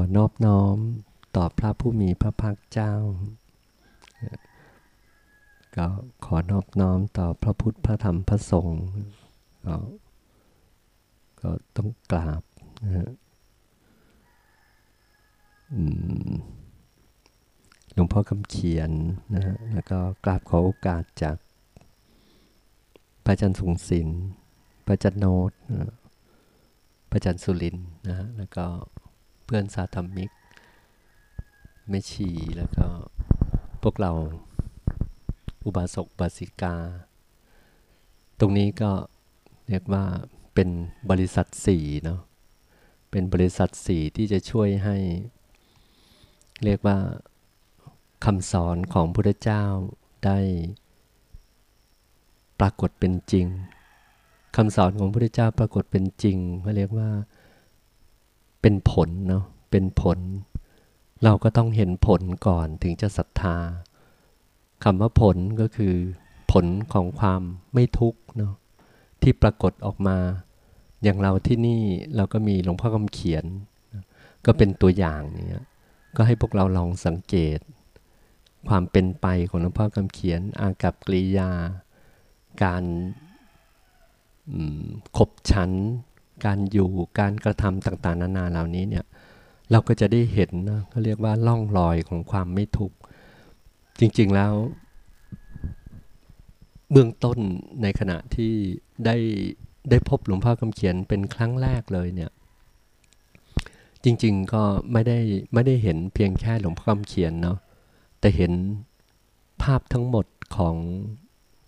อนอบน้อมต่อพระผู้มีพระภาคเจ้า ก็ขอนอบน้อมต่อพระพุทธพระธรรมพระสงฆ์ก็ก็ต้องกราบนะฮะหลวงพ่อคำเขียนนะฮะแล้วก็กราบขอโอกาสจากพระอาจารย์สุงศิลป์พระอาจารย์โนตพระอาจารย์สุรินนะฮะแล้วก็ พื่อนสาธมิกแม่ชีแล้วก็พวกเราอุบาสกบาสิกา ตรงนี้ก็เรียกว่าเป็นบริษัทสี่เนาะเป็นบริษัทสี่ที่จะช่วยให้ เรียกว่าคำสอนของพระเจ้าได้ ปรากฏเป็นจริงคำสอนของพระเจ้าปรากฏเป็นจริงเขาเรียกว่า เป็นผลเนาะเป็นผล เราก็ต้องเห็นผลก่อนถึงจะศรัทธาคำว่าผลก็คือผลของความไม่ทุกข์เนาะที่ปรากฏออกมา อย่างเราที่นี่เราก็มีหลวงพ่อคำเขียน ก็เป็นตัวอย่างเนี่ยก็ให้พวกเราลองสังเกต ความเป็นไปของหลวงพ่อคำเขียน อากับกริยา การขบฉัน การอยู่การกระทำต่างๆ นานาเหล่านี้เนี่ยเราก็จะได้เห็นนะเขาเรียกว่าล่องรอยของความไม่ทุกข์จริงๆแล้วเบื้องต้นในขณะที่ได้ได้พบหลวงพ่อคำเขียนเป็นครั้งแรกเลยเนี่ยจริงๆก็ไม่ได้ไม่ได้เห็นเพียงแค่หลวงพ่อคำเขียนเนาะแต่เห็นภาพทั้งหมดของ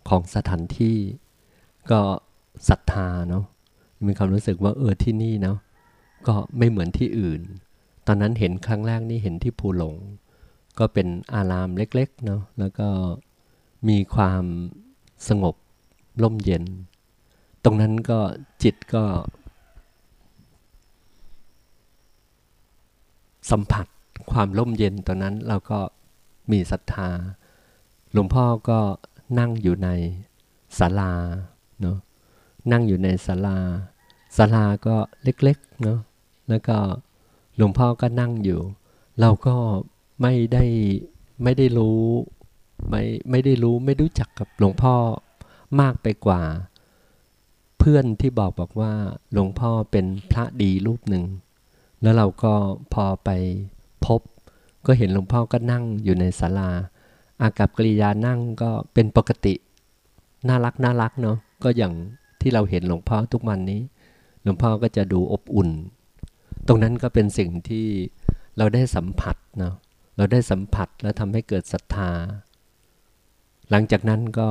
ของสถานที่ก็ศรัทธาเนาะ มีความรู้สึกว่าเออที่นี่เนาะก็ไม่เหมือนที่อื่น ตอนนั้นเห็นครั้งแรกนี่เห็นที่ภูหลง ก็เป็นอารามเล็กๆเนาะแล้วก็มีความสงบร่มเย็น ตรงนั้นก็จิตก็ สัมผัสความร่มเย็นตอนนั้นเราก็มีศรัทธา หลวงพ่อก็นั่งอยู่ในศาลาเนาะนั่งอยู่ในศาลา ศาลาก็เล็กๆเนาะแล้วก็หลวงพ่อก็นั่งอยู่ เราก็ไม่ได้ไม่ได้รู้ไม่ไม่ได้รู้ไม่รู้จักกับหลวงพ่อมากไปกว่า เพื่อนที่บอกบอกว่าหลวงพ่อเป็นพระดีรูปหนึ่ง แล้วเราก็พอไปพบ ก็เห็นหลวงพ่อก็นั่งอยู่ในศาลา อากับกริยานั่งก็เป็นปกติ น่ารักน่ารักเนาะก็อย่างที่เราเห็นหลวงพ่อทุกวันนี้ หลวงพ่อก็จะดูอบอุ่น ตรงนั้นก็เป็นสิ่งที่เราได้สัมผัสเนาะเราได้สัมผัสแล้วทำให้เกิดศรัทธา หลังจากนั้นก็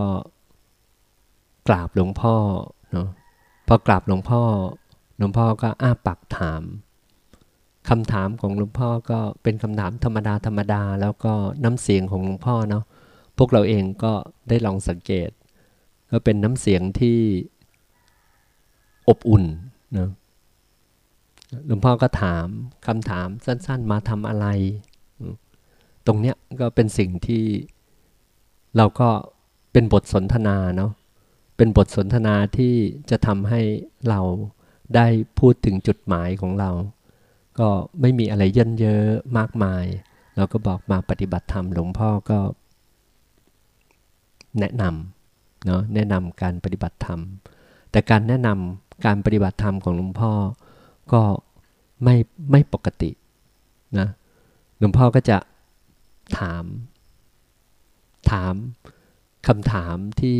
กราบหลวงพ่อเนาะพอกราบหลวงพ่อ หลวงพ่อก็อ้าปากถามคำถามของหลวงพ่อก็เป็นคำถามธรรมดาธรรมดา แล้วก็น้ำเสียงของหลวงพ่อเนาะพวกเราเองก็ได้ลองสังเกต ก็เป็นน้ำเสียงที่อบอุ่น นะหลวงพ่อก็ถามคำถามสั้น ๆ มาทำอะไร ตรงเนี้ยก็เป็นสิ่งที่เราก็เป็นบทสนทนาเนาะเป็นบทสนทนาที่จะทำให้เราได้พูดถึงจุดหมายของเรา ก็ไม่มีอะไรเยินเยอะมากมาย เราก็บอกมาปฏิบัติธรรมหลวงพ่อก็ แนะนำเนาะแนะนำการปฏิบัติธรรม แต่การแนะนำ การปฏิบัติธรรมของหลวงพ่อก็ไม่ไม่ปกตินะหลวงพ่อก็จะถาม ถามคำถามที่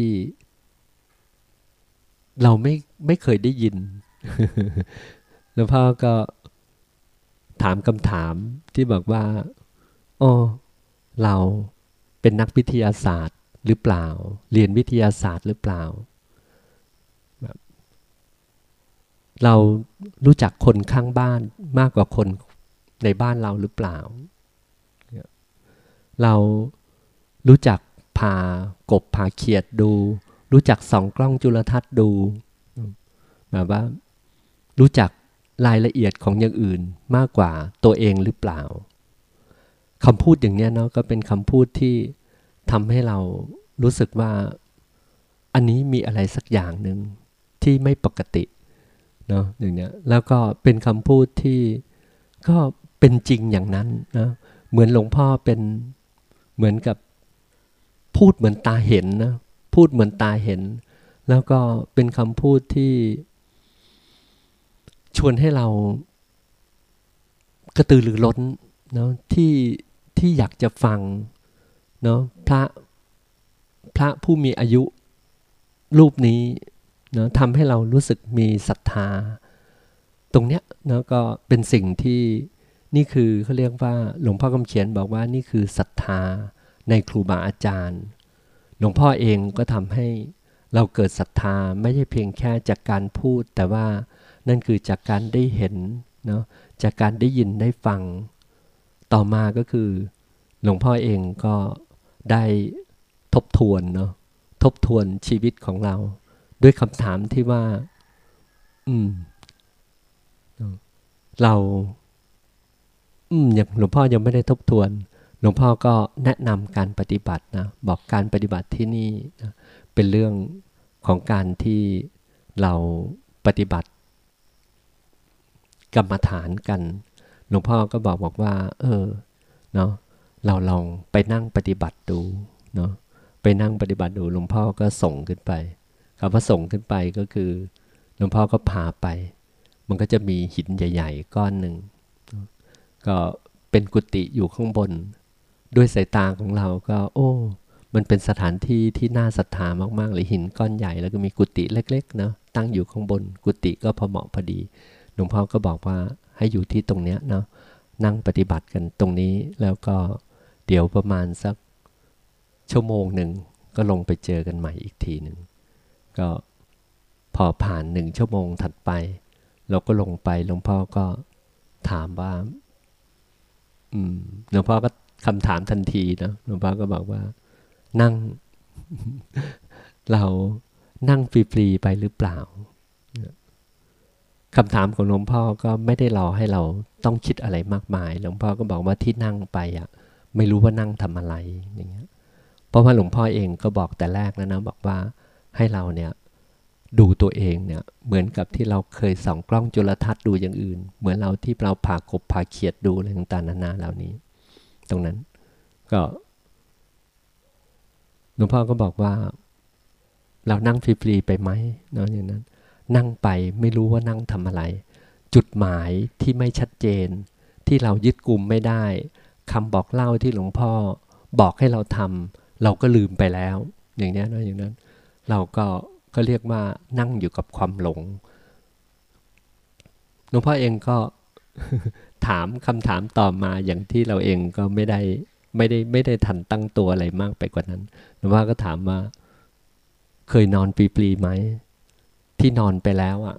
เราไม่ไม่เคยได้ยินหลวงพ่อก็ถามคำถามที่บอกว่าโอ้เราเป็นนักวิทยาศาสตร์หรือเปล่า เรียนวิทยาศาสตร์หรือเปล่า เรารู้จักคนข้างบ้านมากกว่าคนในบ้านเราหรือเปล่า เรารู้จักพากบพาเขียดดู รู้จักสองกล้องจุลทรรศน์ดูแบบว่า รู้จักรายละเอียดของอย่างอื่นมากกว่าตัวเองหรือเปล่าคำพูดอย่างนี้เนาะก็เป็นคำพูดที่ทำให้เรารู้สึกว่า อันนี้มีอะไรสักอย่างหนึ่งที่ไม่ปกติ เนาะอย่างเนี้ยแล้วก็เป็นคำพูดที่ก็เป็นจริงอย่างนั้นนะเหมือนหลวงพ่อเป็นเหมือนกับพูดเหมือนตาเห็นนะพูดเหมือนตาเห็น แล้วก็เป็นคำพูดที่ชวนให้เรากระตือรือร้นเนาะที่ที่อยากจะฟังเนาะพระพระผู้มีอายุรูปนี้ นะทำให้เรารู้สึกมีศรัทธา ตรงเนี้ยนะก็เป็นสิ่งที่นี่คือเขาเรียกว่าหลวงพ่อคำเขียนบอกว่านี่คือศรัทธาในครูบาอาจารย์ หลวงพ่อเองก็ทำให้เราเกิดศรัทธาไม่ใช่เพียงแค่จากการพูด แต่ว่านั่นคือจากการได้เห็นเนาะจากการได้ยินได้ฟัง ต่อมาก็คือ หลวงพ่อเองก็ได้ทบทวนเนาะทบทวนชีวิตของเรา ด้วยคำถามที่ว่า อืม เรา อืมอย่างหลวงพ่อยังไม่ได้ทบทวน หลวงพ่อก็แนะนำการปฏิบัตินะ บอกการปฏิบัติที่นี่นะเป็นเรื่องของการที่เราปฏิบัติ กรรมฐานกัน หลวงพ่อก็บอกบอกว่า เออ เนาะเราลองไปนั่งปฏิบัติดู เนาะไปนั่งปฏิบัติดู หลวงพ่อก็ส่งขึ้นไป คำว่าส่งขึ้นไปก็คือหลวงพ่อก็พาไป มันก็จะมีหินใหญ่ ๆ ก้อนหนึ่ง ก็เป็นกุฏิอยู่ข้างบน ด้วยสายตาของเราก็ โอ้ มันเป็นสถานที่ที่น่าศรัทธามากๆเลยหินก้อนใหญ่ แล้วก็มีกุฏิเล็กๆเนาะตั้งอยู่ข้างบน กุฏิก็พอเหมาะพอดีหลวงพ่อก็บอกว่าให้อยู่ที่ตรงเนี้ยเนาะนั่งปฏิบัติกันตรงนี้แล้วก็เดี๋ยวประมาณสักชั่วโมงหนึ่งก็ลงไปเจอกันใหม่อีกทีหนึ่ง ก็พอผ่านหนึ่งชั่วโมงถัดไป เราก็ลงไปหลวงพ่อก็ถามว่า อืมหลวงพ่อก็คำถามทันทีนะหลวงพ่อก็บอกว่า นั่ง เรานั่งฟรีๆไปหรือเปล่าคำถามของหลวงพ่อก็ไม่ได้รอให้เราต้องคิดอะไรมากมาย หลวงพ่อก็บอกว่าที่นั่งไปอะ ไม่รู้ว่านั่งทำอะไรอย่างเงี้ย เพราะว่าหลวงพ่อเองก็บอกแต่แรกแล้วนะบอกว่า ให้เราเนี่ยดูตัวเองเนี่ยเหมือนกับที่เราเคยส่องกล้องจุลทรรศน์ดูอย่างอื่น เหมือนเราที่เราผ่ากบผ่าเขียดดูอะไรต่างๆนานาเหล่านี้ ตรงนั้นก็หลวงพ่อก็บอกว่า เรานั่งฟรีๆไปไหมเนาะอย่างนั้น นั่งไปไม่รู้ว่านั่งทำอะไร จุดหมายที่ไม่ชัดเจน ที่เรายึดกลุ่มไม่ได้คำบอกเล่าที่หลวงพ่อบอกให้เราทำเราก็ลืมไปแล้ว อย่างนี้เนาะอย่างนั้น เราก็ก็เรียกว่านั่งอยู่กับความหลงหลวงพ่อเองก็ถามคำถามต่อมาอย่างที่เราเองก็ไม่ได้ไม่ได้ไม่ได้ทันตั้งตัวอะไรมากไปกว่านั้นหลวงพ่อก็ถามว่า เคยนอนปลีๆไหมที่นอนไปแล้วอะ่ะ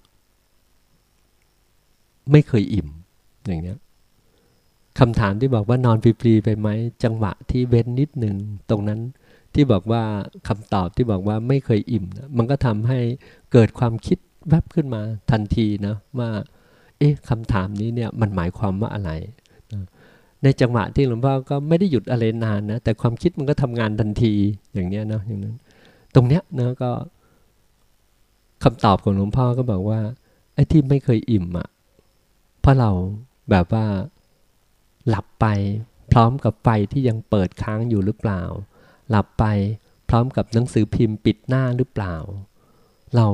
ไม่เคยอิ่ม อย่างเนี้ยคำถามที่บอกว่านอนปลีๆไปไหมจังหวะที่เว้นนิดหนึ่งตรงนั้น ที่บอกว่าคำตอบที่บอกว่าไม่เคยอิ่มนะมันก็ทำให้เกิดความคิดแวบขึ้นมาทันทีนะว่า เอ๊ะคำถามนี้เนี่ยมันหมายความว่าอะไรนะในจังหวะที่หลวงพ่อก็ไม่ได้หยุดอะไรนานนะ แต่ความคิดมันก็ทำงานทันทีอย่างเนี้ยนะอย่างนั้น ตรงเนี้ยนะก็คำตอบของหลวงพ่อก็บอกว่าไอ้ที่ไม่เคยอิ่มอะ่ะเพราะเราแบบว่าหลับไปพร้อมกับไฟที่ยังเปิดค้างอยู่หรือเปล่า หลับไปพร้อมกับหนังสือพิมพ์ปิดหน้าหรือเปล่า เรา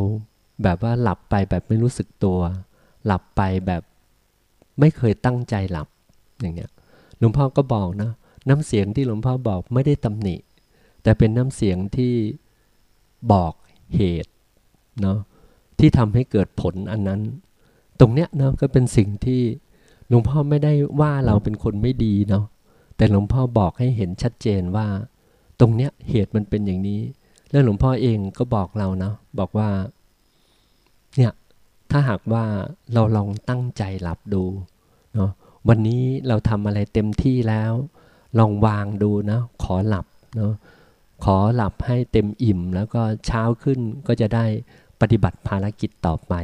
แบบว่าหลับไปแบบไม่รู้สึกตัว หลับไปแบบไม่เคยตั้งใจหลับอย่างเงี้ยหลวงพ่อก็บอกนะน้ำเสียงที่หลวงพ่อบอกไม่ได้ตำหนิ แต่เป็นน้ำเสียงที่บอกเหตุเนาะที่ทำให้เกิดผลอันนั้น ตรงเนี้ยเนาะก็เป็นสิ่งที่หลวงพ่อไม่ได้ว่าเราเป็นคนไม่ดีเนาะแต่หลวงพ่อบอกให้เห็นชัดเจนว่า ตรงเนี้ยเหตุมันเป็นอย่างนี้ แล้วหลวงพ่อเองก็บอกเรานะบอกว่า เนี่ยถ้าหากว่าเราลองตั้งใจหลับดูเนาะวันนี้เราทำอะไรเต็มที่แล้ว ลองวางดูนะขอหลับเนาะขอหลับให้เต็มอิ่ม แล้วก็เช้าขึ้นก็จะได้ปฏิบัติภารกิจต่อไป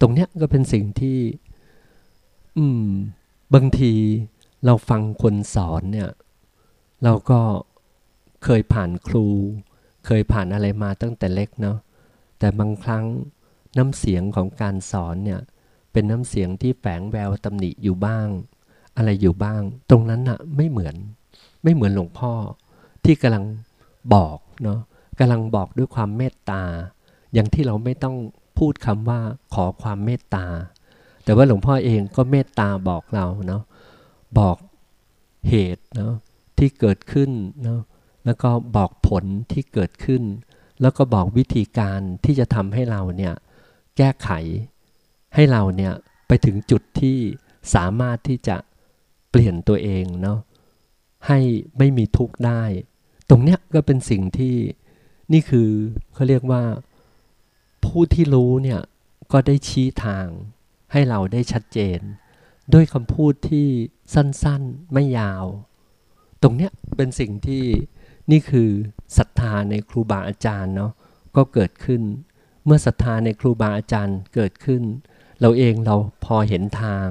ตรงเนี้ยก็เป็นสิ่งที่ อืม บางทีเราฟังคนสอนเนี่ย เราก็ เคยผ่านครู เคยผ่านอะไรมาตั้งแต่เล็กเนาะแต่บางครั้งน้ำเสียงของการสอนเนี่ยเป็นน้ำเสียงที่แฝงแววตำหนิอยู่บ้าง อะไรอยู่บ้าง ตรงนั้นน่ะไม่เหมือน ไม่เหมือนหลวงพ่อ ที่กำลังบอกเนาะกำลังบอกด้วยความเมตตา อย่างที่เราไม่ต้องพูดคำว่าขอความเมตตา แต่ว่าหลวงพ่อเองก็เมตตาบอกเราเนาะบอกเหตุเนาะที่เกิดขึ้นเนาะ แล้วก็บอกผลที่เกิดขึ้น แล้วก็บอกวิธีการที่จะทำให้เราเนี่ยแก้ไข ให้เราเนี่ยไปถึงจุดที่สามารถที่จะเปลี่ยนตัวเองเนาะให้ไม่มีทุกข์ได้ ตรงเนี้ยก็เป็นสิ่งที่นี่คือเขาเรียกว่าผู้ที่รู้เนี่ยก็ได้ชี้ทางให้เราได้ชัดเจน ด้วยคำพูดที่สั้นๆไม่ยาว ตรงเนี้ยเป็นสิ่งที่ นี่คือศรัทธาในครูบาอาจารย์เนาะก็เกิดขึ้น เมื่อศรัทธาในครูบาอาจารย์เกิดขึ้น เราเองเราพอเห็นทาง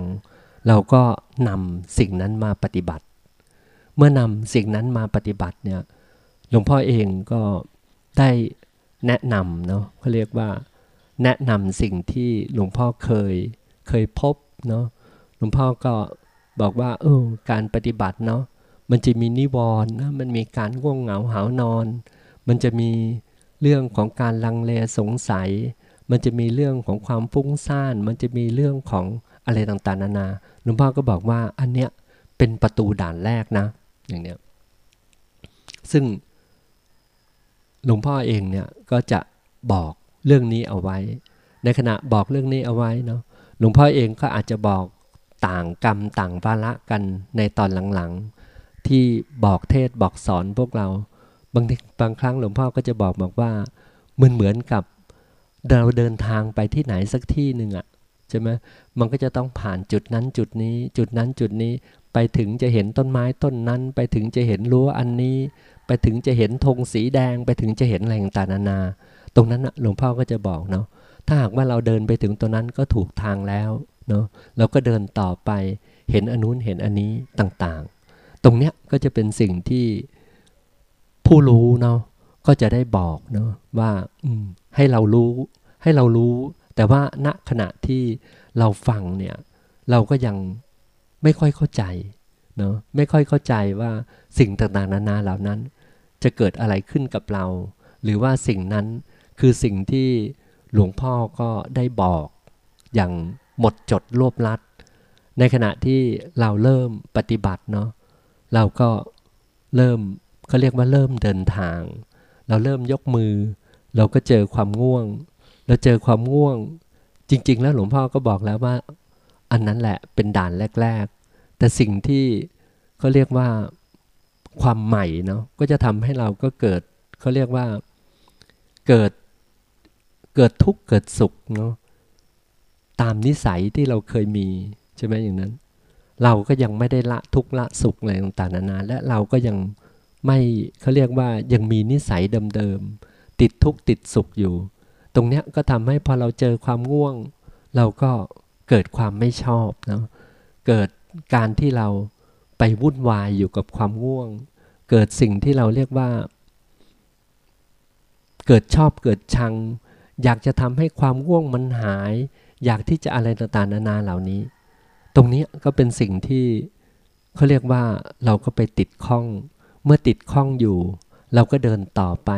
เราก็นำสิ่งนั้นมาปฏิบัติ เมื่อนำสิ่งนั้นมาปฏิบัติเนี่ยหลวงพ่อเองก็ได้แนะนำเนาะเขาเรียกว่า แนะนำสิ่งที่หลวงพ่อเคยเคยพบเนาะหลวงพ่อก็บอกว่าเออการปฏิบัติเนาะ มันจะมีนิวรณ์นะมันมีการง่วงเหงาหานอน มันจะมีเรื่องของการลังเลสงสัย มันจะมีเรื่องของความฟุ้งซ่าน มันจะมีเรื่องของอะไรต่างๆนานาหลวงพ่อก็บอกว่าอันเนี้ยเป็นประตูด่านแรกนะ อย่างเนี้ย ซึ่งหลวงพ่อเองเนี่ยก็จะบอกเรื่องนี้เอาไว้ ในขณะบอกเรื่องนี้เอาไว้เนาะ หลวงพ่อเองก็อาจจะบอกต่างกรรมต่างภาระกันในตอนหลังๆ ที่บอกเทศบอกสอนพวกเรา บางบางครั้งหลวงพ่อก็จะบอกบอกว่ามือนเหมือนกับเราเดินทางไปที่ไหนสักที่หนึ่งอะใช่ไหมมันก็จะต้องผ่านจุดนั้นจุดนี้ จุดนั้นจุดนี้ไปถึงจะเห็นต้นไม้ต้นนั้น ไปถึงจะเห็นรั้วอันนี้ ไปถึงจะเห็นธงสีแดง ไปถึงจะเห็นอะไรต่างๆนานา ตรงนั้นหลวงพ่อก็จะบอกเนาะถ้าหากว่าเราเดินไปถึงตรงนั้นก็ถูกทางแล้วเนาะเราก็เดินต่อไปเห็นอนนุนเห็นอันนี้ต่างๆ รงเนี้ยก็จะเป็นสิ่งที่ผู้รู้เนาะก็จะได้บอกเนาะว่าให้เรารู้ให้เรารู้ แต่ว่าณขณะที่เราฟังเนี่ย เราก็ยังไม่ค่อยเข้าใจเนาะไม่ค่อยเข้าใจว่าสิ่งต่างๆนานาเหล่านั้น จะเกิดอะไรขึ้นกับเรา หรือว่าสิ่งนั้นคือสิ่งที่หลวงพ่อก็ได้บอกอย่างหมดจดรวบลัด ในขณะที่เราเริ่มปฏิบัติเนาะ เราก็เริ่มเขาเรียกว่าเริ่มเดินทาง เราเริ่มยกมือ เราก็เจอความง่วง เราเจอความง่วง จริง ๆ แล้วหลวงพ่อก็บอกแล้วว่า อันนั้นแหละเป็นด่านแรก ๆ แต่สิ่งที่เขาเรียกว่าความใหม่เนาะก็จะทำให้เราก็เกิดเขาเรียกว่าเกิดเกิดทุกข์เกิดสุขเนาะตามนิสัยที่เราเคยมีใช่ไหมอย่างนั้น เราก็ยังไม่ได้ละทุกละสุขอะไรต่างๆนานาและเราก็ยังไม่เขาเรียกว่ายังมีนิสัยเดิมๆติดทุกติดสุขอยู่ ตรงเนี้ยก็ทำให้พอเราเจอความง่วง เราก็เกิดความไม่ชอบเนาะเกิดการที่เราไปวุ่นวายอยู่กับความง่วง เกิดสิ่งที่เราเรียกว่า เกิดชอบเกิดชัง อยากจะทำให้ความง่วงมันหาย อยากที่จะอะไรต่างๆนานาเหล่านี้ ตรงนี้ก็เป็นสิ่งที่เขาเรียกว่าเราก็ไปติดข้อง เมื่อติดข้องอยู่ เราก็เดินต่อไป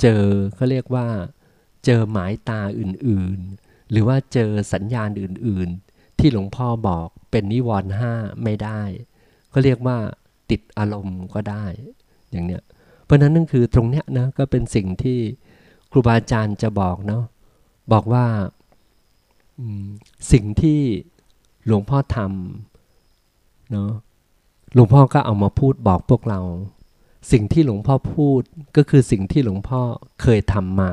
เจอเขาเรียกว่า เจอหมายตาอื่นๆ หรือว่าเจอสัญญาณอื่นๆ ที่หลวงพ่อบอกเป็นนิวรณ์ห้าไม่ได้ ก็เรียกว่าติดอารมณ์ก็ได้ อย่างเนี้ย เพราะนั้นนั่นคือตรงเนี้ยนะก็เป็นสิ่งที่ครูบาอาจารย์จะบอกเนาะบอกว่าสิ่งที่ หลวงพ่อทำเนาะหลวงพ่อก็เอามาพูดบอกพวกเรา สิ่งที่หลวงพ่อพูดก็คือสิ่งที่หลวงพ่อเคยทำมา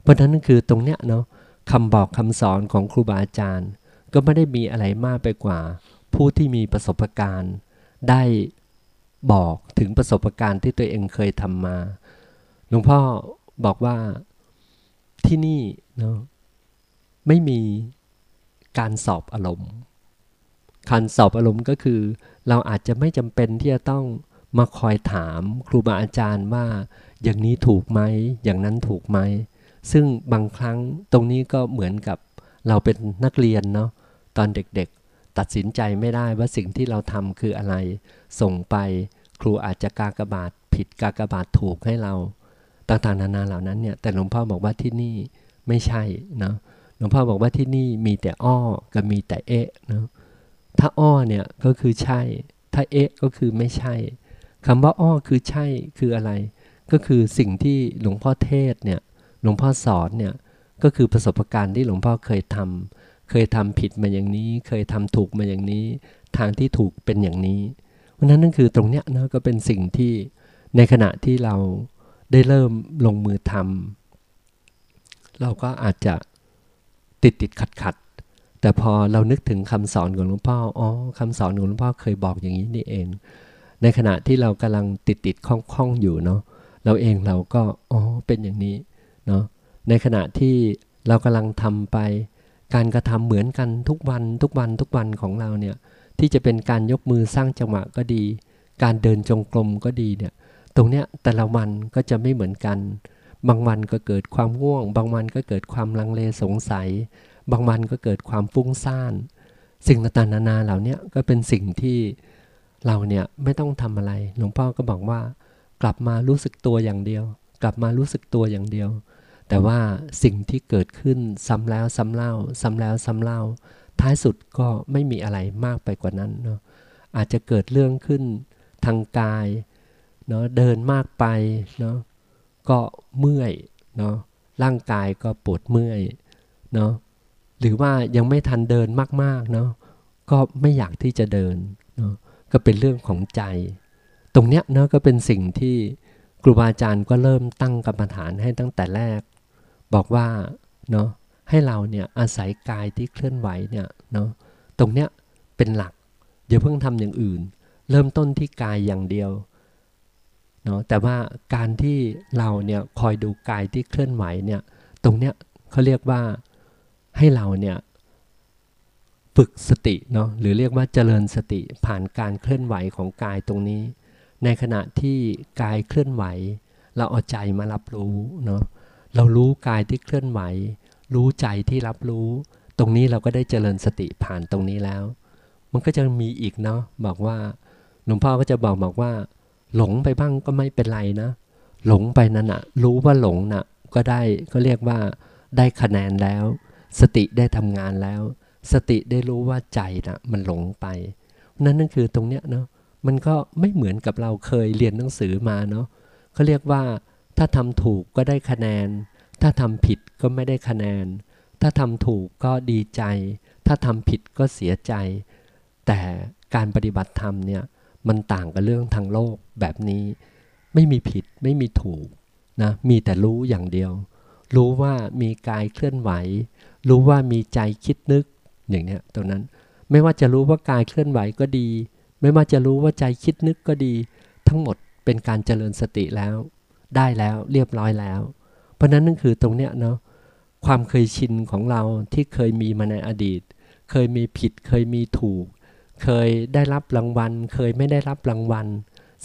เพราะนั้นนั่นคือตรงเนี้ยเนาะคำบอกคำสอนของครูบาอาจารย์ ก็ไม่ได้มีอะไรมากไปกว่า ผู้ที่มีประสบการณ์ ได้บอกถึงประสบการณ์ที่ตัวเองเคยทำมา หลวงพ่อบอกว่าที่นี่เนาะไม่มีการสอบอารมณ์ การสอบอารมณ์ก็คือ เราอาจจะไม่จำเป็นที่จะต้องมาคอยถามครูบาอาจารย์ว่า อย่างนี้ถูกไหมอย่างนั้นถูกไหม ซึ่งบางครั้งตรงนี้ก็เหมือนกับเราเป็นนักเรียนเนาะตอนเด็กๆ ตัดสินใจไม่ได้ว่าสิ่งที่เราทำคืออะไร ส่งไปครูอาจจะกากบาทผิดกากบาทถูกให้เรา ต่างๆนานาเหล่านั้นเนี่ยแต่หลวงพ่อบอกว่าที่นี่ไม่ใช่นะหลวงพ่อบอกว่าที่นี่มีแต่อ้อกับมีแต่เอะเนาะ ถ้าอ้อเนี่ยก็คือใช่ ถ้าเอะก็คือไม่ใช่คำว่าอ้อคือใช่คืออะไร ก็คือสิ่งที่หลวงพ่อเทศเนี่ยหลวงพ่อสอนเนี่ยก็คือประสบการณ์ที่หลวงพ่อเคยทำเคยทำผิดมาอย่างนี้ เคยทำถูกมาอย่างนี้ ทางที่ถูกเป็นอย่างนี้เพราะนั้นนั่นคือตรงเนี้ยนะก็เป็นสิ่งที่ในขณะที่เราได้เริ่มลงมือทำเราก็อาจจะติดติดขัดขัด แต่พอเรานึกถึงคำสอนของหลวงพ่ออ๋อคำสอนของหลวงพ่อเคยบอกอย่างนี้นี่เอง ในขณะที่เรากำลังติดติดคล้องคล้องอยู่เนาะเราเองเราก็อ๋อเป็นอย่างนี้เนาะในขณะที่เรากำลังทำไป การกระทำเหมือนกันทุกวันทุกวันทุกวันของเราเนี่ยที่จะเป็นการยกมือสร้างจังหวะก็ดี การเดินจงกรมก็ดีเนี่ยตรงเนี้ยแต่ละวันก็จะไม่เหมือนกัน บางวันก็เกิดความง่วง บางวันก็เกิดความลังเลสงสัย บางวันก็เกิดความฟุ้งซ่าน สิ่งต่างๆนานาเหล่านี้ก็เป็นสิ่งที่เราเนี่ยไม่ต้องทำอะไร หลวงพ่อก็บอกว่า กลับมารู้สึกตัวอย่างเดียว กลับมารู้สึกตัวอย่างเดียว แต่ว่าสิ่งที่เกิดขึ้นซ้ำแล้วซ้ำเล่า ซ้ำแล้วซ้ำเล่า ท้ายสุดก็ไม่มีอะไรมากไปกว่านั้นเนาะอาจจะเกิดเรื่องขึ้นทางกายเนาะเดินมากไปเนาะก็เมื่อยเนาะร่างกายก็ปวดเมื่อยเนาะ หรือว่ายังไม่ทันเดินมากๆเนาะก็ไม่อยากที่จะเดินเนาะก็เป็นเรื่องของใจ ตรงเนี้ยเนาะก็เป็นสิ่งที่ครูบาอาจารย์ก็เริ่มตั้งกรรมฐานให้ตั้งแต่แรก บอกว่าเนาะให้เราเนี่ยอาศัยกายที่เคลื่อนไหวเนี่ยเนาะตรงเนี้ยเป็นหลักอย่าเพิ่งทำอย่างอื่น เริ่มต้นที่กายอย่างเดียวเนาะแต่ว่าการที่เราเนี่ยคอยดูกายที่เคลื่อนไหวเนี่ยตรงเนี้ยเขาเรียกว่า ให้เราเนี่ยฝึกสติเนาะหรือเรียกว่าเจริญสติผ่านการเคลื่อนไหวของกายตรงนี้ ในขณะที่กายเคลื่อนไหว เราเอาใจมารับรู้เนาะเรารู้กายที่เคลื่อนไหว รู้ใจที่รับรู้ ตรงนี้เราก็ได้เจริญสติผ่านตรงนี้แล้ว มันก็จะมีอีกเนาะบอกว่าหลวงพ่อก็จะบอกบอกว่า หลงไปบ้างก็ไม่เป็นไรนะ หลงไปนั่นอะรู้ว่าหลงนะ่ะก็ได้ก็เรียกว่าได้คะแนนแล้ว สติได้ทำงานแล้ว สติได้รู้ว่าใจนะ่ะมันหลงไปนั่นนั่นคือตรงเนี้ยเนาะมันก็ไม่เหมือนกับเราเคยเรียนหนังสือมาเนาะเขาเรียกว่าถ้าทำถูกก็ได้คะแนน ถ้าทำผิดก็ไม่ได้คะแนน ถ้าทำถูกก็ดีใจ ถ้าทำผิดก็เสียใจ แต่การปฏิบัติธรรมเนี่ยมันต่างกับเรื่องทางโลกแบบนี้ ไม่มีผิดไม่มีถูกนะมีแต่รู้อย่างเดียว รู้ว่ามีกายเคลื่อนไหว รู้ว่ามีใจคิดนึกอย่างเนี้ยตรงนั้น ไม่ว่าจะรู้ว่ากายเคลื่อนไหวก็ดี ไม่ว่าจะรู้ว่าใจคิดนึกก็ดี ทั้งหมดเป็นการเจริญสติแล้ว ได้แล้วเรียบร้อยแล้ว เพราะนั้นนั่นคือตรงเนี้ยเนาะความเคยชินของเราที่เคยมีมาในอดีต เคยมีผิดเคยมีถูก เคยได้รับรางวัล เคยไม่ได้รับรางวัล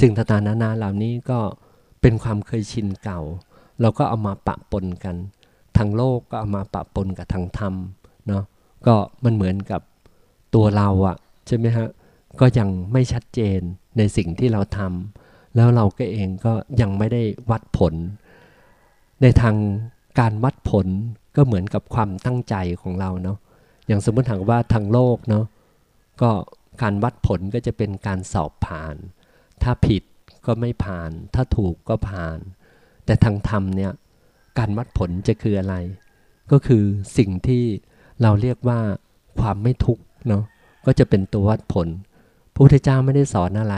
สิ่งต่างๆนานาเหล่านี้ก็เป็นความเคยชินเก่า เราก็เอามาปะปนกัน ทางโลกก็เอามาปะปนกับทางธรรมเนาะก็มันเหมือนกับตัวเราอะใช่ไหมฮะก็ยังไม่ชัดเจนในสิ่งที่เราทำแล้วเราก็เองก็ยังไม่ได้วัดผล ในทางการวัดผลก็เหมือนกับความตั้งใจของเราเนาะอย่างสมมติถามว่าทางโลกเนาะก็การวัดผลก็จะเป็นการสอบผ่าน ถ้าผิดก็ไม่ผ่าน ถ้าถูกก็ผ่าน แต่ทางธรรมเนี่ย การวัดผลจะคืออะไร ก็คือสิ่งที่เราเรียกว่าความไม่ทุกข์เนาะก็จะเป็นตัววัดผลพระพุทธเจ้าไม่ได้สอนอะไร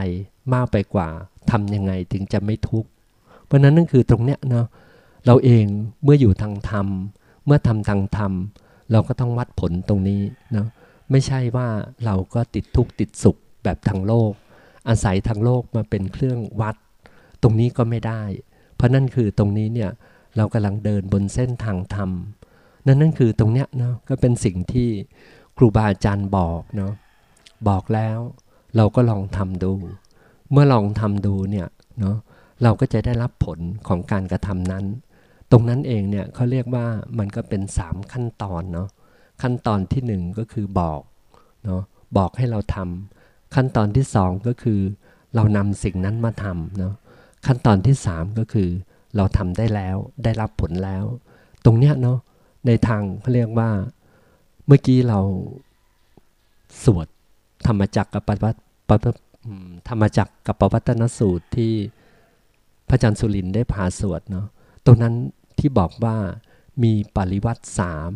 มากไปกว่าทำยังไงถึงจะไม่ทุกข์เพราะนั้นนั่นคือตรงเนี้ยเนาะเราเองเมื่ออยู่ทางธรรม เมื่อทำทางธรรม เราก็ต้องวัดผลตรงนี้เนาะไม่ใช่ว่าเราก็ติดทุกข์ติดสุขแบบทางโลก อาศัยทางโลกมาเป็นเครื่องวัด ตรงนี้ก็ไม่ได้ เพราะนั่นคือตรงนี้เนี่ย เรากำลังเดินบนเส้นทางธรรม นั่นนั่นคือตรงเนี้ยเนาะก็เป็นสิ่งที่ครูบาอาจารย์บอกเนาะบอกแล้วเราก็ลองทำดู เมื่อลองทำดูเนี่ยเนาะเราก็จะได้รับผลของการกระทำนั้น ตรงนั้นเองเนี่ยเขาเรียกว่ามันก็เป็นสามขั้นตอนเนาะขั้นตอนที่หนึ่งก็คือบอกเนาะบอกให้เราทำขั้นตอนที่สองก็คือ เรานำสิ่งนั้นมาทำเนาะขั้นตอนที่สามก็คือ เราทำได้แล้วได้รับผลแล้ว ตรงเนี้ยเนาะในทางเขาเรียกว่าเมื่อกี้เราสวดธรรมจักรกับปัตธรรมจักรกับปวัตนสูตรที่พระอาจารย์สุรินได้พาสวดเนาะตรงนั้นที่บอกว่ามีปริวัติสาม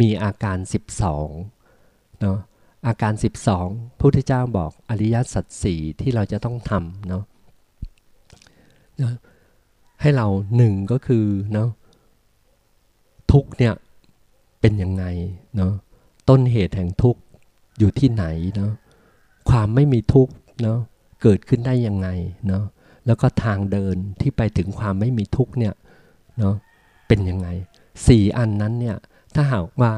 มีอาการสิบสองเนาะอาการสิบสองพระพุทธเจ้าบอกอริยสัจสี่ที่เราจะต้องทำเนาะ ให้เราหนึ่งก็คือเนาะทุกเนี่ยเป็นยังไงเนาะต้นเหตุแห่งทุกอยู่ที่ไหนเนาะความไม่มีทุกเนาะเกิดขึ้นได้ยังไงเนาะแล้วก็ทางเดินที่ไปถึงความไม่มีทุกเนี่ยเนาะเป็นยังไงสี่อันนั้นเนี่ยถ้าหากว่า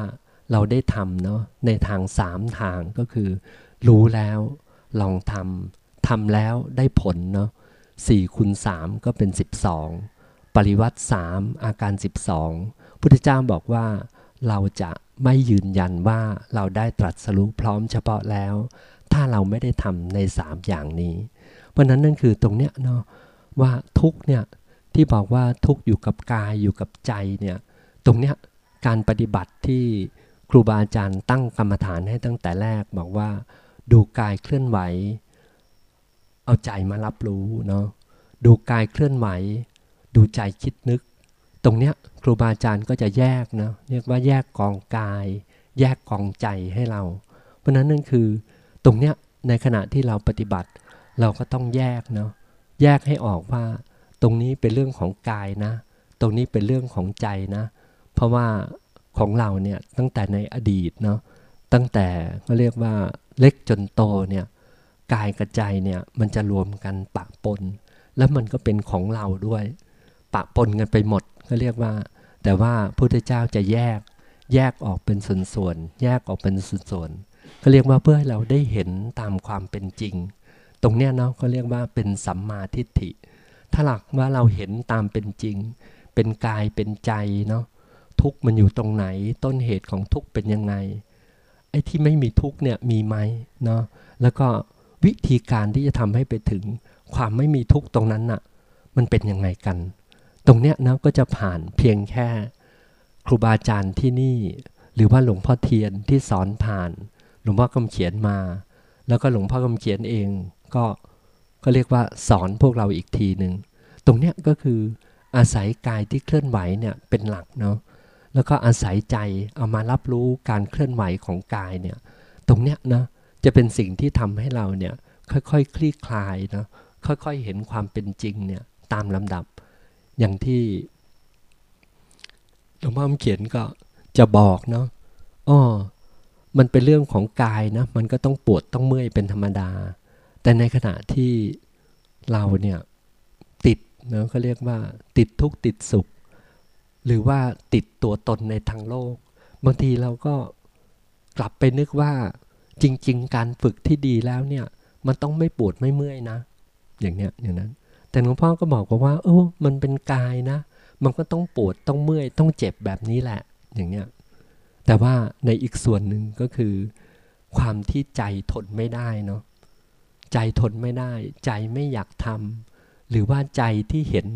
เราได้ทำเนาะในทางสามทางก็คือ รู้แล้วลองทำทำแล้วได้ผลเนาะ สี่คูณสามก็เป็นสิบสองปริวัติสามอาการสิบสองพุทธเจ้าบอกว่าเราจะไม่ยืนยันว่าเราได้ตรัสรู้พร้อมเฉพาะแล้ว ถ้าเราไม่ได้ทำในสามอย่างนี้ เพราะนั้นนั่นคือตรงเนี้ยเนาะว่าทุกเนี่ยที่บอกว่าทุกอยู่กับกายอยู่กับใจเนี่ยตรงเนี้ยการปฏิบัติที่ครูบาอาจารย์ตั้งกรรมฐานให้ตั้งแต่แรกบอกว่า ดูกายเคลื่อนไหว เอาใจมารับรู้เนาะดูกายเคลื่อนไหว ดูใจคิดนึก ตรงเนี้ยครูบาอาจารย์ก็จะแยกนะเรียกว่าแยกกองกาย แยกกองใจให้เรา เพราะนั้นนั่นคือตรงเนี้ยในขณะที่เราปฏิบัติ เราก็ต้องแยกเนาะแยกให้ออกว่า ตรงนี้เป็นเรื่องของกายนะ ตรงนี้เป็นเรื่องของใจนะ เพราะว่าของเราเนี่ยตั้งแต่ในอดีตเนาะตั้งแต่ก็เรียกว่าเล็กจนโตเนี่ย กายกับใจเนี่ยมันจะรวมกันปะปน แล้วมันก็เป็นของเราด้วย ปะปนกันไปหมดก็เรียกว่า แต่ว่าพระพุทธเจ้าจะแยก แยกออกเป็นส่วนๆแยกออกเป็นส่วนๆก็เรียกว่าเพื่อให้เราได้เห็นตามความเป็นจริง ตรงเนี้ยเนาะก็เรียกว่าเป็นสัมมาทิฏฐิ ถ้าหลักว่าเราเห็นตามเป็นจริง เป็นกายเป็นใจเนาะทุกมันอยู่ตรงไหนต้นเหตุของทุกเป็นยังไงไอ้ที่ไม่มีทุกเนี่ยมีไหมเนาะแล้วก็ วิธีการที่จะทำให้ไปถึง ความไม่มีทุกข์ตรงนั้นน่ะ มันเป็นยังไงกัน ตรงเนี้ยนะก็จะผ่านเพียงแค่ ครูบาอาจารย์ที่นี่ หรือว่าหลวงพ่อเทียนที่สอนผ่าน หลวงพ่อคำเขียนมา แล้วก็หลวงพ่อคำเขียนเองก็ก็เรียกว่าสอนพวกเราอีกทีหนึ่งตรงเนี้ยก็คืออาศัยกายที่เคลื่อนไหวเนี่ยเป็นหลักเนาะแล้วก็อาศัยใจเอามารับรู้การเคลื่อนไหวของกายเนี่ย ตรงเนี้ยนะ จะเป็นสิ่งที่ทำให้เราเนี่ยค่อยๆคคลี่คลายนะค่อยๆเห็นความเป็นจริงเนี่ยตามลำดับ อย่างที่หลวงพ่อเขียนก็จะบอกเนาะอ๋อมันเป็นเรื่องของกายนะ มันก็ต้องปวดต้องเมื่อยเป็นธรรมดา แต่ในขณะที่เราเนี่ยติดเนาะเขาเรียกว่า ติดทุกข์ติดสุข หรือว่าติดตัวตนในทางโลก บางทีเราก็กลับไปนึกว่า จริง ๆ การฝึกที่ดีแล้วเนี่ย มันต้องไม่ปวดไม่เมื่อยนะ อย่างเนี้ยอย่างนั้น แต่หลวงพ่อก็บอกว่าโอ้มันเป็นกายนะ มันก็ต้องปวดต้องเมื่อย ต้องเจ็บแบบนี้แหละ อย่างเนี้ยแต่ว่าในอีกส่วนหนึ่งก็คือ ความที่ใจทนไม่ได้เนาะใจทนไม่ได้ ใจไม่อยากทำหรือว่าใจที่เห็น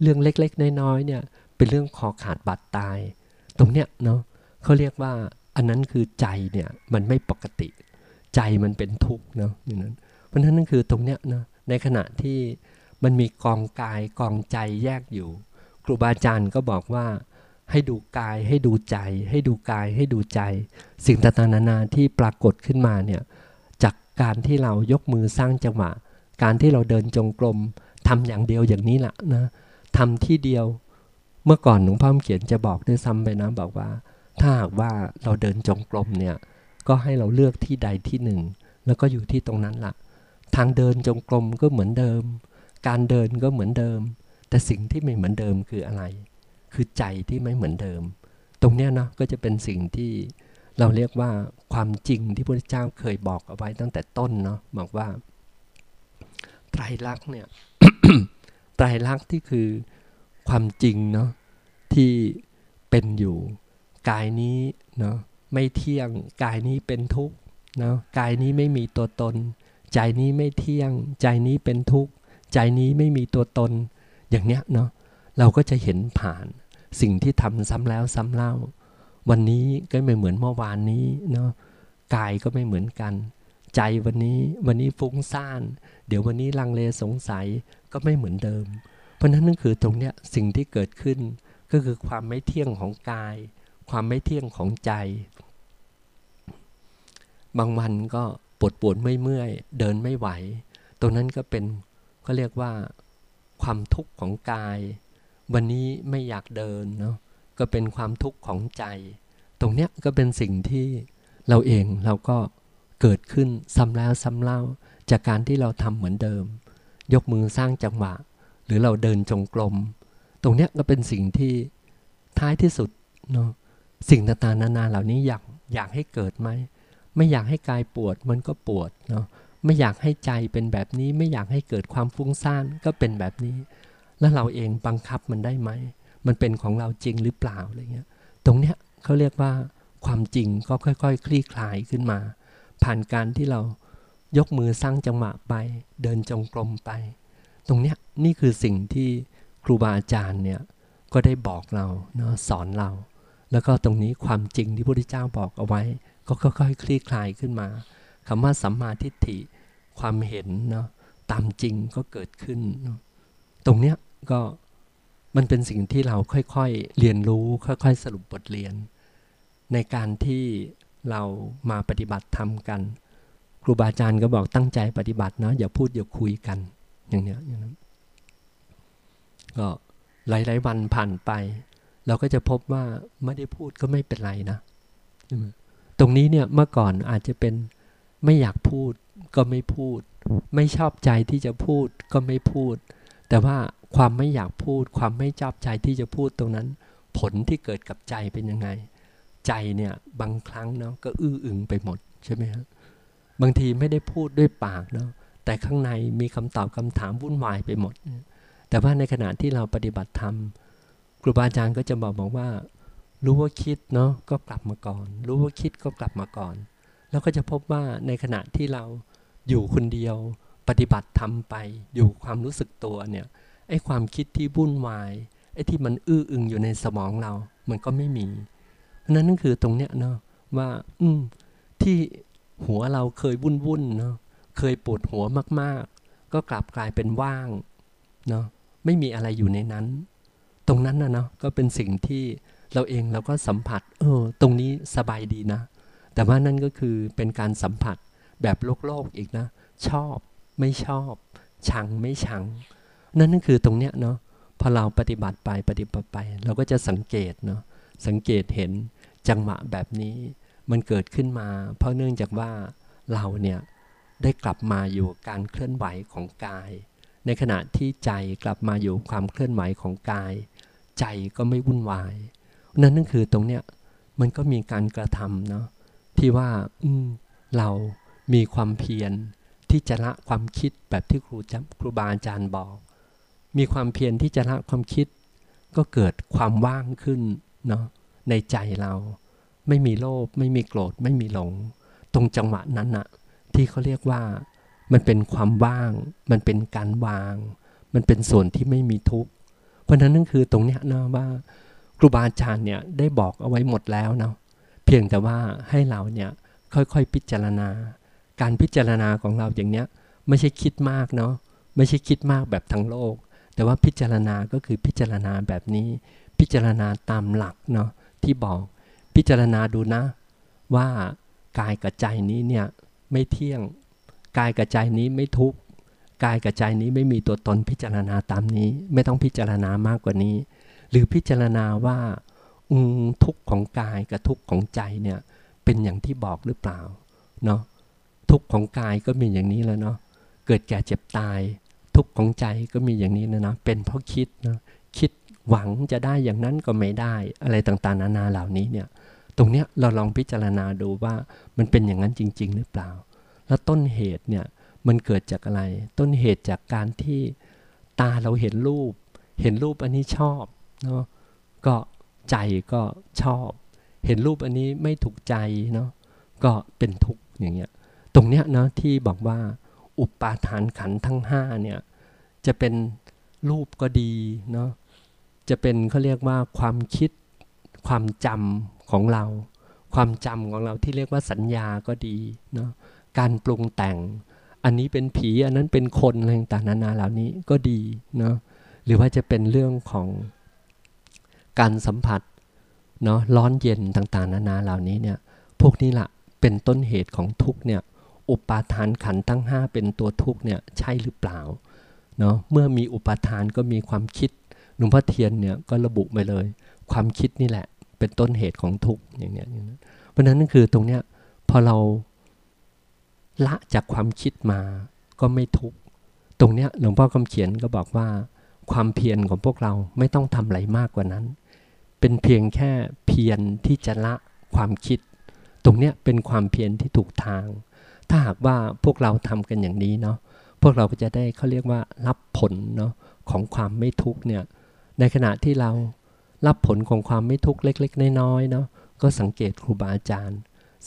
เรื่องเล็ก ๆ น้อยๆเนี่ย เป็นเรื่องคอขาดบาดตาย ตรงเนี้ยเนาะเขาเรียกว่าอันนั้นคือใจเนี่ยมันไม่ปกติ ใจมันเป็นทุกข์เนาะอย่างนั้น เพราะฉะนั้นนั่นคือตรงเนี้ยเนาะในขณะที่มันมีกองกายกองใจแยกอยู่ ครูบาอาจารย์ก็บอกว่าให้ดูกายให้ดูใจ ให้ดูกายให้ดูใจ สิ่งต่างๆนานาที่ปรากฏขึ้นมาเนี่ยจากการที่เรายกมือสร้างจังหวะ การที่เราเดินจงกรมทำอย่างเดียวอย่างนี้แหละนะทำที่เดียวเมื่อก่อนหลวงพ่อเขียนจะบอกด้วยซ้ำไปนะบอกว่า ถ้าหากว่าเราเดินจงกรมเนี่ย ก็ให้เราเลือกที่ใดที่หนึ่ง แล้วก็อยู่ที่ตรงนั้นละ่ะ ทางเดินจงกรมก็เหมือนเดิม การเดินก็เหมือนเดิม แต่สิ่งที่ไม่เหมือนเดิมคืออะไร คือใจที่ไม่เหมือนเดิม ตรงเนี้ยนะก็จะเป็นสิ่งที่เราเรียกว่าความจริงที่พระเจ้าเคยบอกเอาไว้ตั้งแต่ต้นเนาะบอกว่า ไตรลักษณ์เนี่ยไตรลักษณ์ที่คือความจริงเนาะที่เป็นอยู่ กายนี้เนาะ ไม่เที่ยง กายนี้เป็นทุกข์นะกายนี้ไม่มีตัวตน ใจนี้ไม่เที่ยง ใจนี้เป็นทุกข์ ใจนี้ไม่มีตัวตน อย่างเนี้ยเนาะเราก็จะเห็นผ่านสิ่งที่ทำซ้ำแล้วซ้ำเล่า วันนี้ก็ไม่เหมือนเมื่อวานนี้เนาะกายก็ไม่เหมือนกัน ใจวันนี้วันนี้ฟุ้งซ่าน เดี๋ยววันนี้ลังเลสงสัยก็ไม่เหมือนเดิม เพราะนั้นนั่นคือตรงเนี้ยสิ่งที่เกิดขึ้นก็คือความไม่เที่ยงของกาย ความไม่เที่ยงของใจ บางวันก็ปวดปวดไม่เมื่อยเดินไม่ไหว ตรงนั้นก็เป็นก็เรียกว่าความทุกข์ของกาย วันนี้ไม่อยากเดินเนาะก็เป็นความทุกข์ของใจ ตรงเนี้ยก็เป็นสิ่งที่เราเองเราก็เกิดขึ้นซ้ำแล้วซ้ำเล่าจากการที่เราทำเหมือนเดิม ยกมือสร้างจังหวะ หรือเราเดินจงกรมตรงเนี้ยก็เป็นสิ่งที่ท้ายที่สุดเนาะสิ่งต่างๆนานาเหล่านี้อยากอยากให้เกิดไหม ไม่อยากให้กายปวดมันก็ปวดเนาะไม่อยากให้ใจเป็นแบบนี้ ไม่อยากให้เกิดความฟุ้งซ่านก็เป็นแบบนี้ แล้วเราเองบังคับมันได้ไหม มันเป็นของเราจริงหรือเปล่าอะไรเงี้ยตรงเนี้ยเขาเรียกว่าความจริงก็ค่อยๆคคลี่คลายขึ้นมา ผ่านการที่เรายกมือสร้างจังหวะไป เดินจงกรมไป ตรงเนี้ยนี่คือสิ่งที่ครูบาอาจารย์เนี่ยก็ได้บอกเราเนาะสอนเรา แล้วก็ตรงนี้ความจริงที่พระพุทธเจ้าบอกเอาไว้ ก็ค่อยๆคลี่คลายขึ้นมาคำว่าสัมมาทิฏฐิความเห็นเนาะตามจริงก็เกิดขึ้น ตรงเนี้ยก็มันเป็นสิ่งที่เราค่อยๆเรียนรู้ ค่อยๆ สรุปบทเรียน ในการที่เรามาปฏิบัติธรรมกัน ครูบาอาจารย์ก็บอกตั้งใจปฏิบัติเนาะอย่าพูดอย่าคุยกัน อย่างเนี้ยอย่างนั้นก็หลายๆวันผ่านไป เราก็จะพบว่าไม่ได้พูดก็ไม่เป็นไรนะ ตรงนี้เนี่ยเมื่อก่อนอาจจะเป็นไม่อยากพูดก็ไม่พูด ไม่ชอบใจที่จะพูดก็ไม่พูด แต่ว่าความไม่อยากพูด ความไม่ชอบใจที่จะพูดตรงนั้น ผลที่เกิดกับใจเป็นยังไง ใจเนี่ยบางครั้งเนาะก็อื้ออึงไปหมดใช่ไหมครับบางทีไม่ได้พูดด้วยปากเนาะแต่ข้างในมีคำตอบคำถามวุ่นวายไปหมด แต่ว่าในขณะที่เราปฏิบัติธรรมครูบาอาจารย์ก็จะบอกบอกว่า รู้ว่าคิดเนาะก็กลับมาก่อน รู้ว่าคิดก็กลับมาก่อน แล้วก็จะพบว่าในขณะที่เราอยู่คนเดียว ปฏิบัติทำไป อยู่ความรู้สึกตัวเนี่ยไอ้ความคิดที่วุ่นวายไอ้ที่มันอื้ออึงอยู่ในสมองเรา มันก็ไม่มีนั่นนั่นคือตรงเนี้ยเนาะว่า อืมที่หัวเราเคยวุ่นวุ่นเนาะเคยปวดหัวมากๆ ก็กลับกลายเป็นว่างเนาะไม่มีอะไรอยู่ในนั้น ตรงนั้นนะเนาะก็เป็นสิ่งที่ เราเองเราก็สัมผัส เออ ตรงนี้สบายดีนะ แต่ว่านั่นก็คือเป็นการสัมผัสแบบโลกโลกอีกนะ ชอบไม่ชอบ ชังไม่ชัง นั่นนั่นคือตรงเนี้ยเนาะพอเราปฏิบัติไปปฏิบัติไป เราก็จะสังเกตเนาะสังเกตเห็นจังหวะแบบนี้ มันเกิดขึ้นมา เพราะเนื่องจากว่าเราเนี่ยได้กลับมาอยู่การเคลื่อนไหวของกาย ในขณะที่ใจกลับมาอยู่ความเคลื่อนไหวของกาย ใจก็ไม่วุ่นวาย นั่นนั่นคือตรงเนี้ยมันก็มีการกระทำเนาะที่ว่าอืเรามีความเพียรที่จะละความคิดแบบที่ครูจครูบาอาจารย์บอก มีความเพียรที่จะละความคิด ก็เกิดความว่างขึ้นเนาะในใจเรา ไม่มีโลภไม่มีโกรธไม่มีหลง ตรงจังหวะนั้นอะที่เขาเรียกว่ามันเป็นความว่าง มันเป็นการวาง มันเป็นส่วนที่ไม่มีทุกข์ เพราะนั้นนั่นคือตรงเนี้ยนะว่า ครูบาอาจารย์เนี่ยได้บอกเอาไว้หมดแล้วเนาะเพียงแต่ว่าให้เราเนี่ยค่อยๆพิจารณา การพิจารณาของเราอย่างเนี้ยไม่ใช่คิดมากเนาะไม่ใช่คิดมากแบบทั้งโลก แต่ว่าพิจารณาก็คือพิจารณาแบบนี้ พิจารณาตามหลักเนาะที่บอกพิจารณาดูนะ ว่ากายกับใจนี้เนี่ยไม่เที่ยงกายกับใจนี้ไม่ทุกข์กายกับใจนี้ไม่มีตัวตนพิจารณาตามนี้ ไม่ต้องพิจารณามากกว่านี้ หรือพิจารณาว่าทุกข์ของกายกับทุกข์ของใจเนี่ยเป็นอย่างที่บอกหรือเปล่าเนาะทุกข์ของกายก็มีอย่างนี้แล้วเนาะเกิดแก่เจ็บตาย ทุกข์ของใจก็มีอย่างนี้นะนะเป็นเพราะคิดเนาะคิดหวังจะได้อย่างนั้นก็ไม่ได้อะไรต่างๆ นานาเหล่านี้เนี่ยตรงเนี้ยเราลองพิจารณาดูว่ามันเป็นอย่างนั้นจริง ๆ หรือเปล่า แล้วต้นเหตุเนี่ยมันเกิดจากอะไร ต้นเหตุจากการที่ตาเราเห็นรูป เห็นรูปอันนี้ชอบ เนาะก็ใจก็ชอบ เห็นรูปอันนี้ไม่ถูกใจเนาะก็เป็นทุกข์อย่างเงี้ยตรงเนี้ยเนาะที่บอกว่าอุปาทานขันทั้งห้าเนี่ยจะเป็นรูปก็ดีเนาะจะเป็นเขาเรียกว่าความคิดความจำของเรา ความจำของเราที่เรียกว่าสัญญาก็ดีเนาะการปรุงแต่ง อันนี้เป็นผีอันนั้นเป็นคนอะไรต่างๆนานาเหล่านี้ก็ดีเนาะหรือว่าจะเป็นเรื่องของ การสัมผัสเนาะร้อนเย็นต่างๆ นานาเหล่านี้เนี่ยพวกนี้ละเป็นต้นเหตุของทุกเนี่ยอุปาทานขันตั้งห้าเป็นตัวทุกเนี่ยใช่หรือเปล่าเนาะเมื่อมีอุปาทานก็มีความคิดหลวงพ่อเทียนเนี่ยก็ระบุไปเลย ความคิดนี่แหละ เป็นต้นเหตุของทุกอย่างเนี้ยเพราะนั้นนั่นคือตรงเนี้ยพอเราละจากความคิดมาก็ไม่ทุกตรงเนี้ยหลวงพ่อคำเขียนก็บอกว่า ความเพียรของพวกเราไม่ต้องทำอะไรมากกว่านั้น เป็นเพียงแค่เพียรที่จะละความคิด ตรงเนี้ยเป็นความเพียรที่ถูกทาง ถ้าหากว่าพวกเราทำกันอย่างนี้เนาะพวกเราก็จะได้เขาเรียกว่ารับผลเนาะของความไม่ทุกเนี่ยในขณะที่เรารับผลของความไม่ทุกข์เล็ก ๆ น้อยๆเนาะก็สังเกตครูบาอาจารย์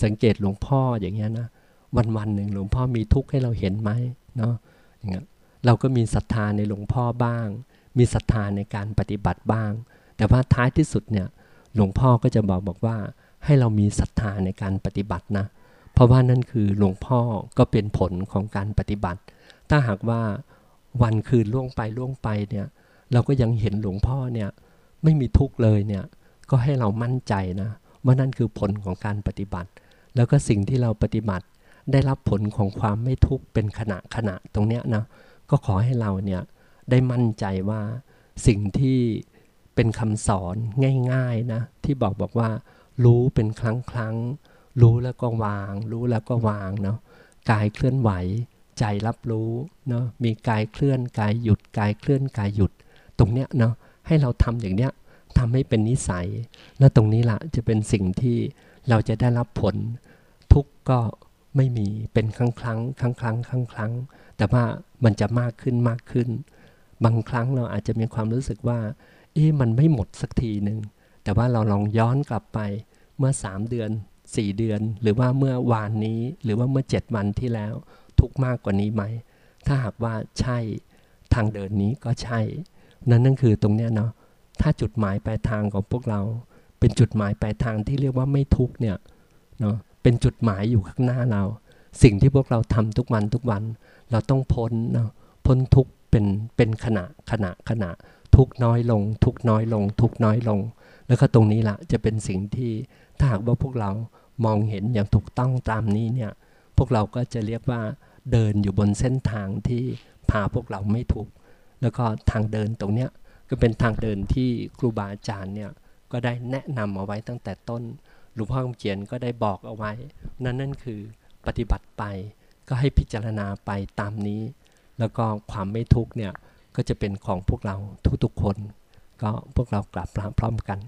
สังเกตหลวงพ่ออย่างเงี้ยนะวันวันหนึ่งหลวงพ่อมีทุกข์ให้เราเห็นไหมเนาะอย่างเงี้ยเราก็มีศรัทธาในหลวงพ่อบ้าง มีศรัทธาในการปฏิบัติบ้าง แต่ว่าท้ายที่สุดเนี่ยหลวงพ่อก็จะบอกบอกว่าให้เรามีศรัทธาในการปฏิบัตินะ เพราะว่านั่นคือหลวงพ่อก็เป็นผลของการปฏิบัติ ถ้าหากว่าวันคืนล่วงไปล่วงไปเนี่ยเราก็ยังเห็นหลวงพ่อเนี่ยไม่มีทุกข์เลยเนี่ยก็ให้เรามั่นใจนะว่านั่นคือผลของการปฏิบัติ แล้วก็สิ่งที่เราปฏิบัติได้รับผลของความไม่ทุกข์เป็นขณะขณะตรงเนี้ยนะก็ขอให้เราเนี่ยได้มั่นใจว่าสิ่งที่ เป็นคำสอนง่ายๆนะที่บอกบอกว่า รู้เป็นครั้งครั้งรู้แล้วก็วาง รู้แล้วก็วางเนาะกายเคลื่อนไหว ใจรับรู้เนาะมีกายเคลื่อนกายหยุดกายเคลื่อนกายหยุด ตรงเนี้ยเนาะให้เราทำอย่างเนี้ยทำให้เป็นนิสัย และตรงนี้ละจะเป็นสิ่งที่เราจะได้รับผล ทุกก็ไม่มีเป็นครั้งครั้งครั้งครั้งครั้งครั้งแต่ว่ามันจะมากขึ้นมากขึ้น บางครั้งเราอาจจะมีความรู้สึกว่า เอ๊ะมันไม่หมดสักทีหนึ่ง แต่ว่าเราลองย้อนกลับไปเมื่อ 3 เดือน 4 เดือน หรือว่าเมื่อวานนี้ หรือว่าเมื่อ 7 วันที่แล้ว ทุกมากกว่านี้ไหม ถ้าหากว่าใช่ทางเดินนี้ก็ใช่ นั่นนั่นคือตรงเนี้ยเนาะ ถ้าจุดหมายปลายทางของพวกเรา เป็นจุดหมายปลายทางที่เรียกว่าไม่ทุกเนี่ย เนาะ เป็นจุดหมายอยู่ข้างหน้าเรา สิ่งที่พวกเราทำทุกวันทุกวัน เราต้องพ้นเนาะ พ้นทุก เป็นเป็นขณะขณะขณะทุกน้อยลง ทุกน้อยลง ทุกน้อยลง แล้วก็ตรงนี้ละจะเป็นสิ่งที่ถ้าหากว่าพวกเรามองเห็นอย่างถูกต้องตามนี้เนี่ยพวกเราก็จะเรียกว่าเดินอยู่บนเส้นทางที่พาพวกเราไม่ทุกแล้วก็ทางเดินตรงเนี้ยก็เป็นทางเดินที่ครูบาอาจารย์เนี่ยก็ได้แนะนำเอาไว้ตั้งแต่ต้นหลวงพ่อคำเขียนก็ได้บอกเอาไว้ นั่นนั่นคือปฏิบัติไปก็ให้พิจารณาไปตามนี้ แล้วก็ความไม่ทุกข์เนี่ยก็จะเป็นของพวกเราทุกๆคน ก็พวกเรากลับพร้อมกัน